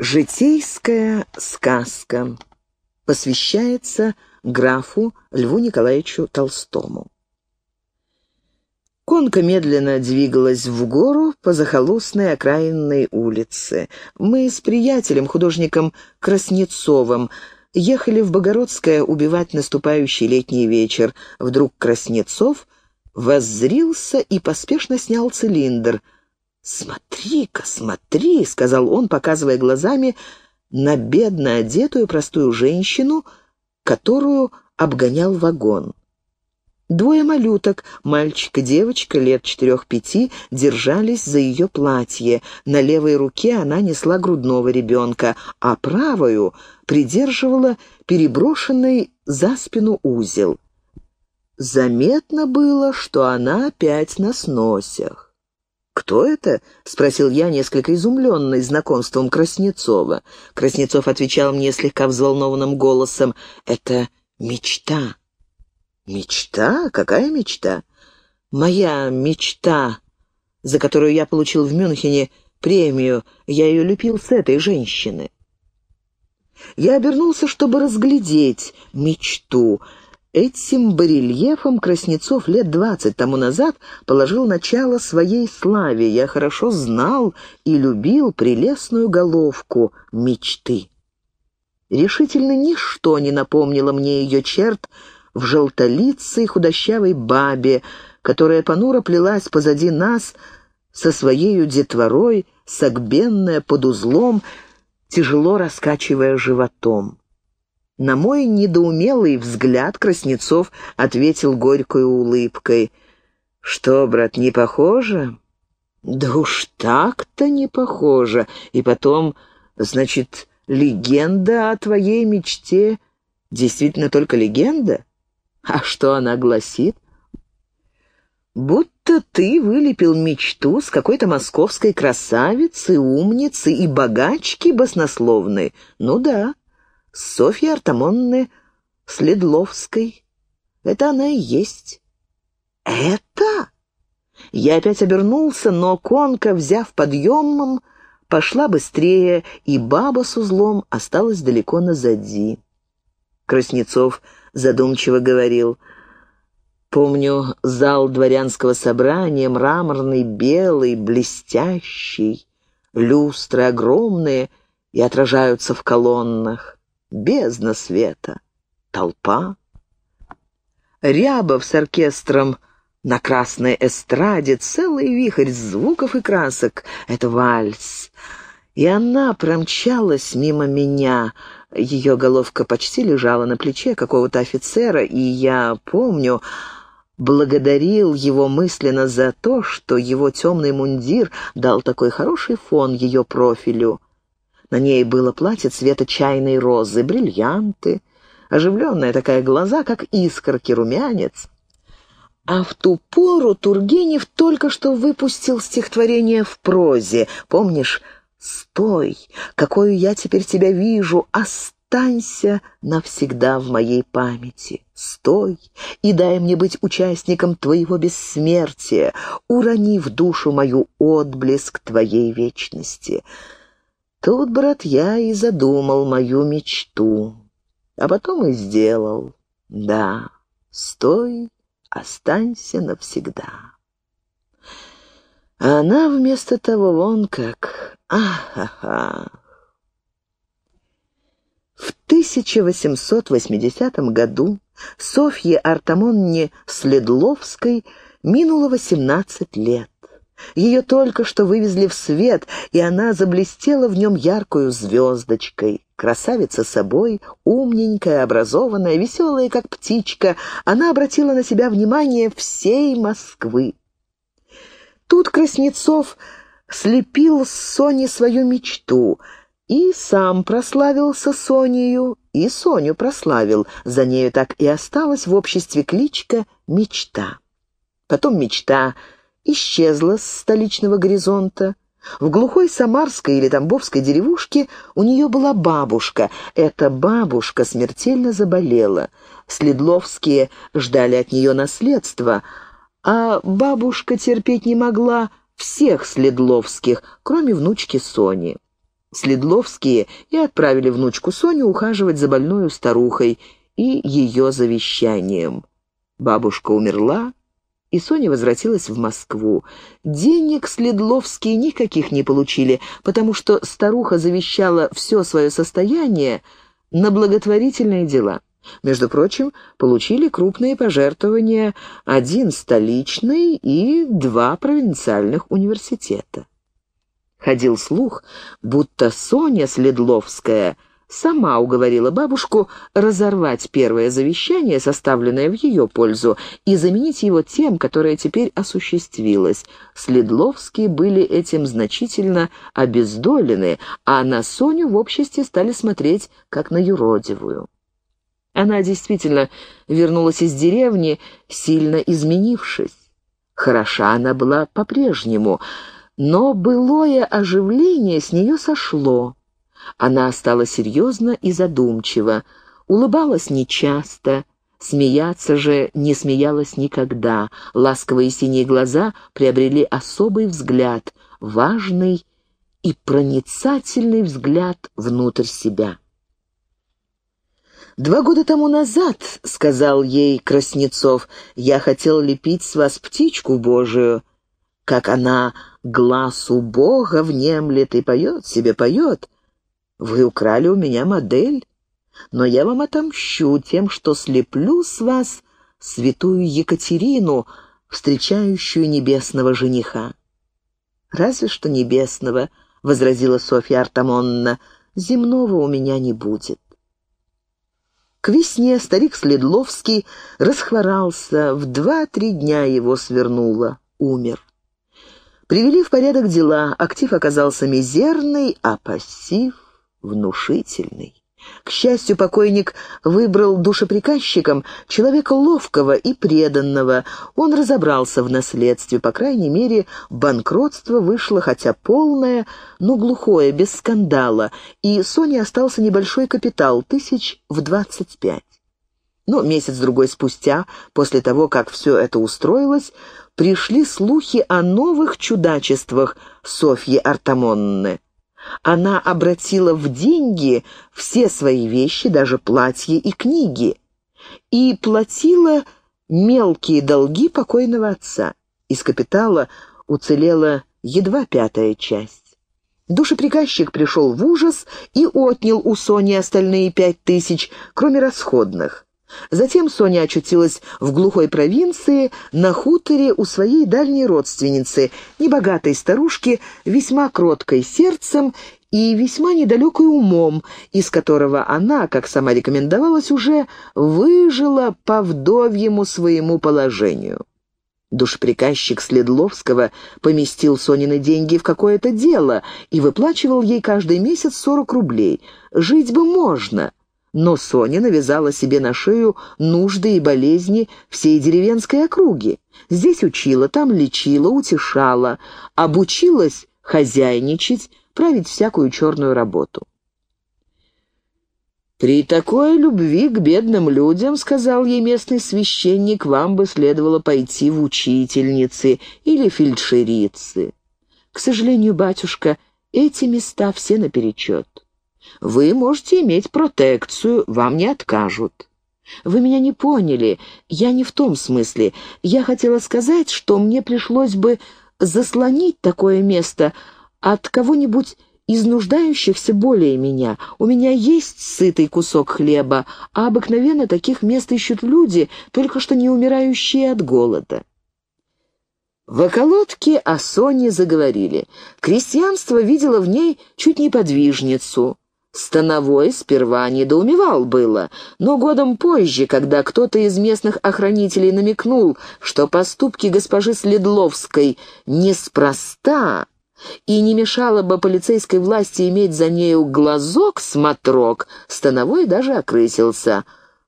Житейская сказка посвящается графу Льву Николаевичу Толстому. Конка медленно двигалась в гору по захолустной окраинной улице. Мы с приятелем, художником Краснецовым, ехали в Богородское убивать наступающий летний вечер. Вдруг Краснецов воззрился и поспешно снял цилиндр — «Смотри-ка, смотри!» — сказал он, показывая глазами на бедно одетую простую женщину, которую обгонял вагон. Двое малюток, мальчик и девочка лет четырех-пяти, держались за ее платье. На левой руке она несла грудного ребенка, а правую придерживала переброшенный за спину узел. Заметно было, что она опять на сносях. «Кто это?» — спросил я, несколько изумленный знакомством Краснецова. Краснецов отвечал мне слегка взволнованным голосом. «Это мечта». «Мечта? Какая мечта?» «Моя мечта, за которую я получил в Мюнхене премию. Я ее любил с этой женщины». Я обернулся, чтобы разглядеть мечту — Этим барельефом Краснецов лет двадцать тому назад положил начало своей славе. Я хорошо знал и любил прелестную головку мечты. Решительно ничто не напомнило мне ее черт в желтолицей худощавой бабе, которая понуро плелась позади нас со своею детворой, согбенная под узлом, тяжело раскачивая животом. На мой недоумелый взгляд Краснецов ответил горькой улыбкой. «Что, брат, не похоже?» «Да уж так-то не похоже. И потом, значит, легенда о твоей мечте действительно только легенда? А что она гласит?» «Будто ты вылепил мечту с какой-то московской красавицы, умницы и богачки баснословной. Ну да, Софьи Артамонны Следловской. Это она и есть. Это? Я опять обернулся, но конка, взяв подъемом, пошла быстрее, и баба с узлом осталась далеко назади. Краснецов задумчиво говорил, «Помню зал дворянского собрания, мраморный, белый, блестящий, люстры огромные и отражаются в колоннах бездна света, толпа. Рябов с оркестром на красной эстраде, целый вихрь звуков и красок — это вальс. И она промчалась мимо меня. Ее головка почти лежала на плече какого-то офицера, и я помню, благодарил его мысленно за то, что его темный мундир дал такой хороший фон ее профилю. На ней было платье цвета чайной розы, бриллианты, оживленная такая глаза, как искорки, румянец. А в ту пору Тургенев только что выпустил стихотворение в прозе. Помнишь «Стой, какую я теперь тебя вижу, останься навсегда в моей памяти. Стой и дай мне быть участником твоего бессмертия, урони в душу мою отблеск твоей вечности». Тут, брат, я и задумал мою мечту, а потом и сделал. Да, стой, останься навсегда. А она вместо того вон как... Ах-ха-ха! В 1880 году Софье Артамонне Следловской минуло 18 лет. Ее только что вывезли в свет, и она заблестела в нем яркую звездочкой. Красавица собой, умненькая, образованная, веселая, как птичка, она обратила на себя внимание всей Москвы. Тут Краснецов слепил с Сони свою мечту и сам прославился Сонею, и Соню прославил. За нею так и осталась в обществе кличка «Мечта». Потом «Мечта» исчезла с столичного горизонта. В глухой самарской или тамбовской деревушке у нее была бабушка. Эта бабушка смертельно заболела. Следловские ждали от нее наследства, а бабушка терпеть не могла всех Следловских, кроме внучки Сони. Следловские и отправили внучку Соню ухаживать за больной старухой и ее завещанием. Бабушка умерла, и Соня возвратилась в Москву. Денег Следловские никаких не получили, потому что старуха завещала все свое состояние на благотворительные дела. Между прочим, получили крупные пожертвования один столичный и два провинциальных университета. Ходил слух, будто Соня Следловская сама уговорила бабушку разорвать первое завещание, составленное в ее пользу, и заменить его тем, которое теперь осуществилось. Следловские были этим значительно обездолены, а на Соню в обществе стали смотреть как на юродивую. Она действительно вернулась из деревни, сильно изменившись. Хороша она была по-прежнему, но былое оживление с нее сошло. Она стала серьезна и задумчива, улыбалась нечасто, смеяться же не смеялась никогда. Ласковые синие глаза приобрели особый взгляд, важный и проницательный взгляд внутрь себя. «Два года тому назад, — сказал ей Краснецов, — я хотел лепить с вас птичку Божию. Как она глазу Бога внемлет и поет себе, поет. Вы украли у меня модель, но я вам отомщу тем, что слеплю с вас святую Екатерину, встречающую небесного жениха». «Разве что небесного», — возразила Софья Артамонна, — «земного у меня не будет». К весне старик Следловский расхворался, в два-три дня его свернуло, умер. Привели в порядок дела, актив оказался мизерный, а пассив внушительный. К счастью, покойник выбрал душеприказчиком человека ловкого и преданного. Он разобрался в наследстве, по крайней мере, банкротство вышло, хотя полное, но глухое, без скандала, и Соне остался небольшой капитал, тысяч в двадцать пять. Но месяц-другой спустя, после того, как все это устроилось, пришли слухи о новых чудачествах Софьи Артамонны. Она обратила в деньги все свои вещи, даже платья и книги, и платила мелкие долги покойного отца. Из капитала уцелела едва пятая часть. Душеприказчик пришел в ужас и отнял у Сони остальные пять тысяч, кроме расходных. Затем Соня очутилась в глухой провинции, на хуторе у своей дальней родственницы, небогатой старушки, весьма кроткой сердцем и весьма недалекой умом, из которого она, как сама рекомендовалась, уже выжила по вдовьему своему положению. Душприказчик Следловского поместил Сонины деньги в какое-то дело и выплачивал ей каждый месяц сорок рублей. Жить бы можно, но Соня навязала себе на шею нужды и болезни всей деревенской округи. Здесь учила, там лечила, утешала, обучилась хозяйничать, править всякую черную работу. «При такой любви к бедным людям, — сказал ей местный священник, — вам бы следовало пойти в учительницы или фельдшерицы. К сожалению, батюшка, эти места все наперечет». Вы можете иметь протекцию, вам не откажут. Вы меня не поняли. Я не в том смысле. Я хотела сказать, что мне пришлось бы заслонить такое место от кого-нибудь из нуждающихся более меня. У меня есть сытый кусок хлеба, а обыкновенно таких мест ищут люди, только что не умирающие от голода. В околотке о Соне заговорили. Крестьянство видело в ней чуть не подвижницу. Становой сперва недоумевал было, но годом позже, когда кто-то из местных охранителей намекнул, что поступки госпожи Следловской неспроста и не мешало бы полицейской власти иметь за нею глазок-смотрок, Становой даже окрысился.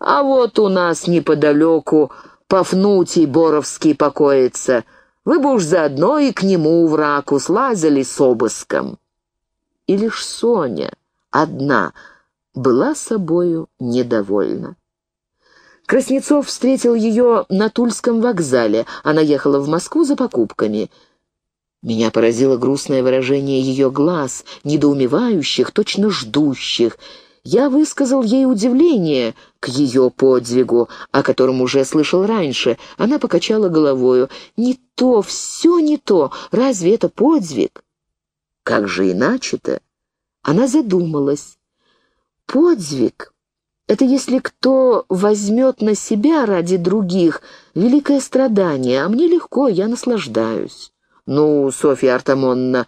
«А вот у нас неподалеку Пафнутий Боровский покоится. Вы бы уж заодно и к нему в раку слазили с обыском». И лишь Соня одна, была собою недовольна. Краснецов встретил ее на Тульском вокзале. Она ехала в Москву за покупками. Меня поразило грустное выражение ее глаз, недоумевающих, точно ждущих. Я высказал ей удивление к ее подвигу, о котором уже слышал раньше. Она покачала головою. «Не то, все не то. Разве это подвиг?» «Как же иначе-то?» Она задумалась. «Подвиг — это если кто возьмет на себя ради других великое страдание, а мне легко, я наслаждаюсь». «Ну, Софья Артамонна,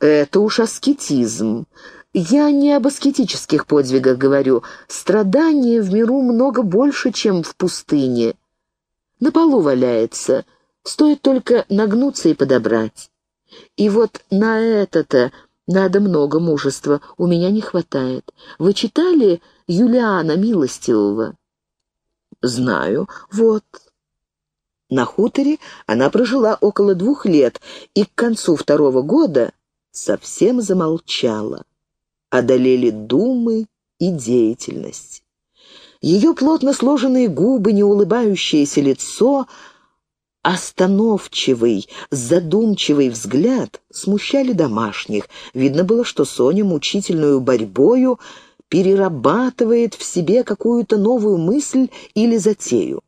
это уж аскетизм. Я не об аскетических подвигах говорю. Страдания в миру много больше, чем в пустыне. На полу валяется, стоит только нагнуться и подобрать. И вот на это-то надо много мужества, у меня не хватает. Вы читали Юлиана Милостивого?» «Знаю. Вот, на хуторе она прожила около двух лет и к концу второго года совсем замолчала. Одолели думы и деятельность. Ее плотно сложенные губы, неулыбающееся лицо, остановчивый, задумчивый взгляд смущали домашних. Видно было, что Соня мучительную борьбою перерабатывает в себе какую-то новую мысль или затею.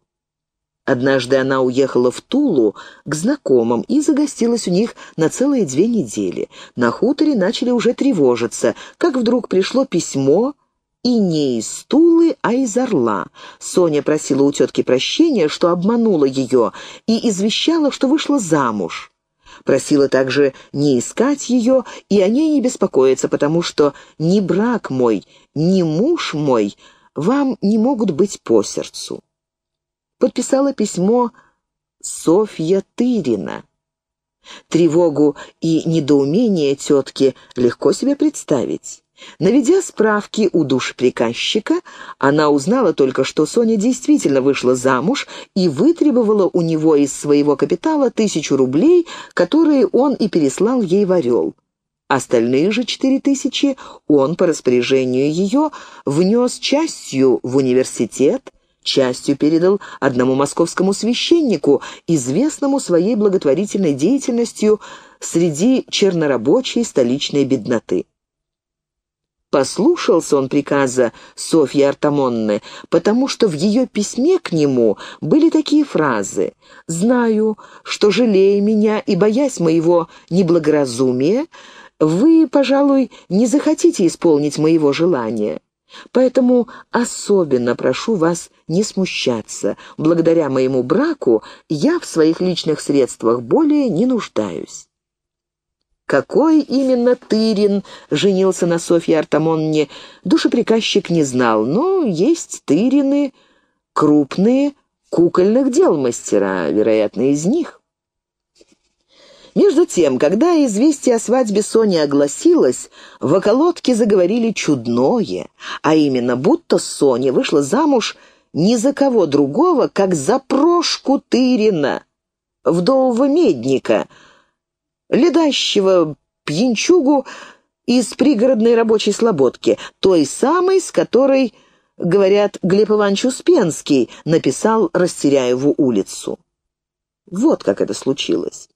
Однажды она уехала в Тулу к знакомым и загостилась у них на целые две недели. На хуторе начали уже тревожиться, как вдруг пришло письмо, и не из Тулы, а из Орла. Соня просила у тетки прощения, что обманула ее, и извещала, что вышла замуж. Просила также не искать ее и о ней не беспокоиться, потому что ни брак мой, ни муж мой вам не могут быть по сердцу подписала письмо Софья Тырина. Тревогу и недоумение тетки легко себе представить. Наведя справки у душеприказчика, она узнала только, что Соня действительно вышла замуж и вытребовала у него из своего капитала тысячу рублей, которые он и переслал ей в Орел. Остальные же четыре тысячи он по распоряжению ее внес частью в университет, частью передал одному московскому священнику, известному своей благотворительной деятельностью среди чернорабочей столичной бедноты. Послушался он приказа Софьи Артамонны, потому что в ее письме к нему были такие фразы «Знаю, что, жалея меня и боясь моего неблагоразумия, вы, пожалуй, не захотите исполнить моего желания». Поэтому особенно прошу вас не смущаться. Благодаря моему браку я в своих личных средствах более не нуждаюсь. Какой именно Тырин женился на Софье Артамонне, душеприказчик не знал, но есть Тырины крупные кукольных дел мастера, вероятно, из них. Между тем, когда известие о свадьбе Сони огласилось, в околотке заговорили чудное, а именно, будто Соня вышла замуж ни за кого другого, как за Прошку Тырина, вдового медника, ледащего пьянчугу из пригородной рабочей слободки, той самой, с которой, говорят, Глеб Иванович Успенский написал Растеряеву улицу. Вот как это случилось.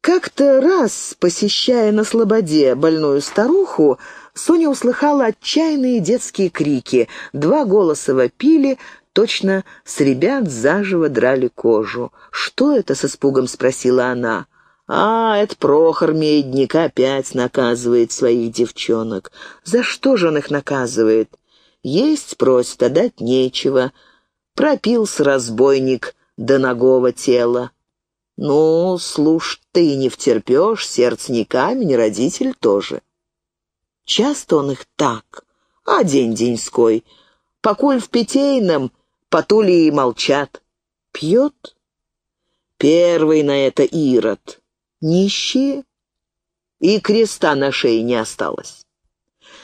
Как-то раз, посещая на слободе больную старуху, Соня услыхала отчаянные детские крики. Два голоса вопили, точно с ребят заживо драли кожу. «Что это?» — с испугом спросила она. «А, это Прохор Медник опять наказывает своих девчонок. За что же он их наказывает? Есть просит, а дать нечего. Пропился разбойник до ногого тела. «Ну, слушай, ты не втерпешь, сердце не камень, родитель тоже». Часто он их так, а день-деньской. Покуль в питейном, потули и молчат. Пьет? Первый на это Ирод. Нищие? И креста на шее не осталось.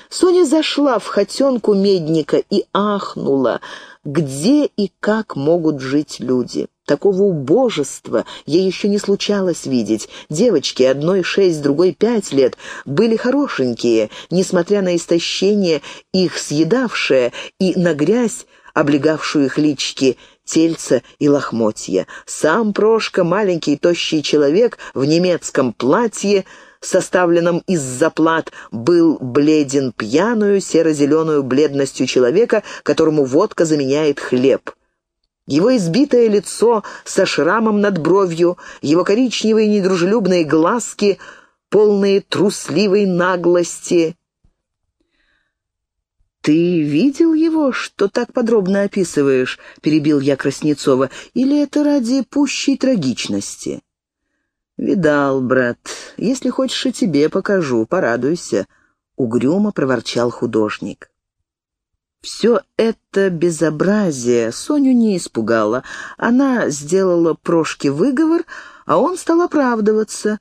Соня зашла в хотенку медника и ахнула, где и как могут жить люди. Такого убожества ей еще не случалось видеть. Девочки, одной шесть, другой пять лет, были хорошенькие, несмотря на истощение, их съедавшее, и на грязь, облегавшую их лички, тельца и лохмотья. Сам Прошка, маленький тощий человек в немецком платье, составленном из заплат, был бледен пьяную серо-зеленую бледностью человека, которому водка заменяет хлеб. Его избитое лицо со шрамом над бровью, его коричневые недружелюбные глазки, полные трусливой наглости. «Ты видел его, что так подробно описываешь?» — перебил я Краснецова. «Или это ради пущей трагичности?» «Видал, брат. Если хочешь, и тебе покажу. Порадуйся», — угрюмо проворчал художник. Все это безобразие Соню не испугало. Она сделала Прошке выговор, а он стал оправдываться.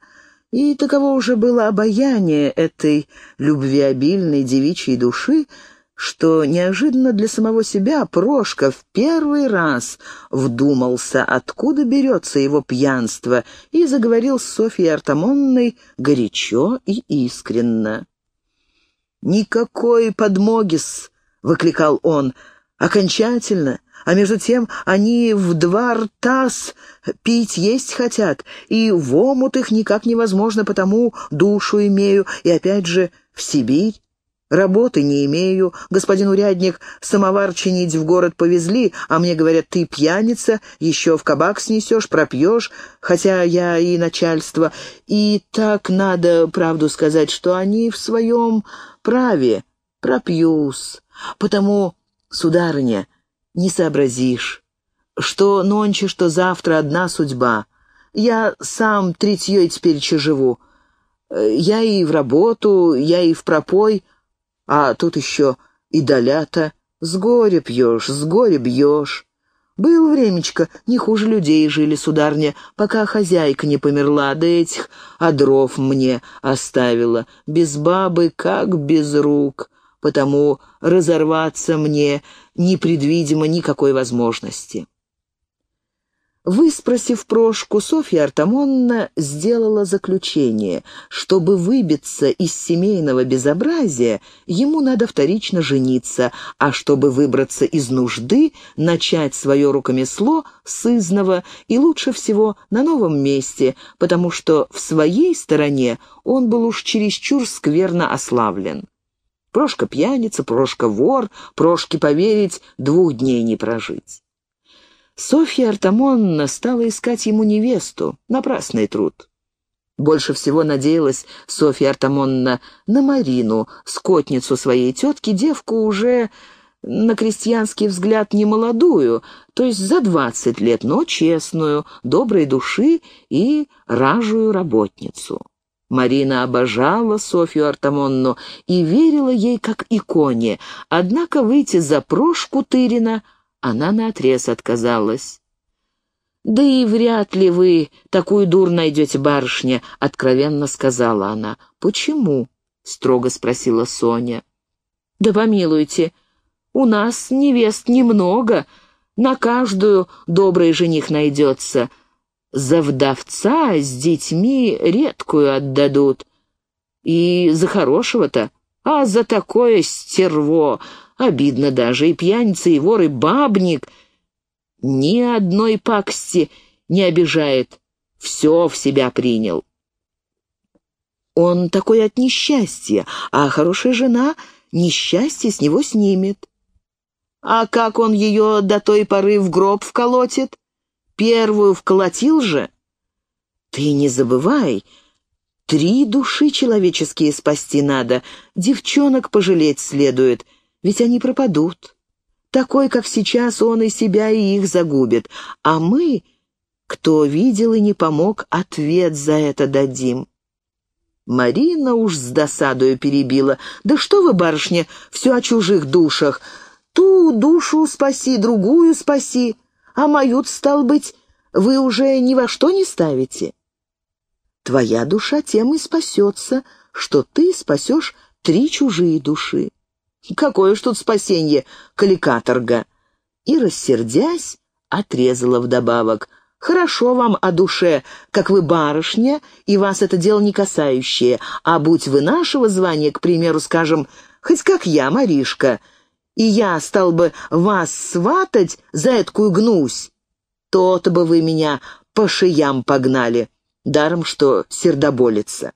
И таково уже было обаяние этой любвеобильной девичьей души, что неожиданно для самого себя Прошка в первый раз вдумался, откуда берется его пьянство, и заговорил с Софьей Артамонной горячо и искренно. «Никакой подмогис — выкликал он. «Окончательно. А между тем они в два ртас пить есть хотят, и в омут их никак невозможно, потому душу имею, и опять же в Сибирь. Работы не имею. Господин урядник, самовар чинить в город повезли, а мне говорят, ты пьяница, еще в кабак снесешь, пропьешь, хотя я и начальство. И так надо правду сказать, что они в своем праве. Пропьюсь. Потому, сударыня, не сообразишь, что нонче, что завтра одна судьба. Я сам третьей теперь живу. Я и в работу, я и в пропой, а тут еще и долята. С горя пьешь, с горя бьешь. Был времечко, не хуже людей жили, сударня, пока хозяйка не померла, да этих одров мне оставила. Без бабы, как без рук потому разорваться мне непредвидимо никакой возможности. Выспросив Прошку, Софья Артамонна сделала заключение. Чтобы выбиться из семейного безобразия, ему надо вторично жениться, а чтобы выбраться из нужды, начать свое рукомесло с изного и лучше всего на новом месте, потому что в своей стороне он был уж чересчур скверно ославлен. Прошка пьяница, Прошка вор, Прошке поверить, двух дней не прожить. Софья Артамонна стала искать ему невесту. Напрасный труд. Больше всего надеялась Софья Артамонна на Марину, скотницу своей тетки, девку уже на крестьянский взгляд не молодую, то есть за двадцать лет, но честную, доброй души и ражую работницу. Марина обожала Софью Артамонну и верила ей как иконе, однако выйти за Прошку Тырина она наотрез отказалась. «Да и вряд ли вы такую дур найдете, барышня», — откровенно сказала она. «Почему?» — строго спросила Соня. «Да помилуйте, у нас невест немного, на каждую добрый жених найдется. За вдовца с детьми редкую отдадут. И за хорошего-то, а за такое стерво, обидно даже, и пьяница, и вор, и бабник. Ни одной пакости не обижает, все в себя принял. Он такой от несчастья, а хорошая жена несчастье с него снимет. А как он ее до той поры в гроб вколотит? Первую вколотил же? Ты не забывай, три души человеческие спасти надо, девчонок пожалеть следует, ведь они пропадут. Такой, как сейчас, он и себя, и их загубит. А мы, кто видел и не помог, ответ за это дадим. Марина уж с досадою перебила. «Да что вы, барышня, все о чужих душах. Ту душу спаси, другую спаси а мою стал быть, вы уже ни во что не ставите. Твоя душа тем и спасется, что ты спасешь три чужие души. Какое ж тут спасенье, каликаторга!» И, рассердясь, отрезала вдобавок. «Хорошо вам о душе, как вы барышня, и вас это дело не касающее, а будь вы нашего звания, к примеру, скажем, хоть как я, Маришка, и я стал бы вас сватать за эткую гнусь, то-то бы вы меня по шиям погнали, даром что сердоболица.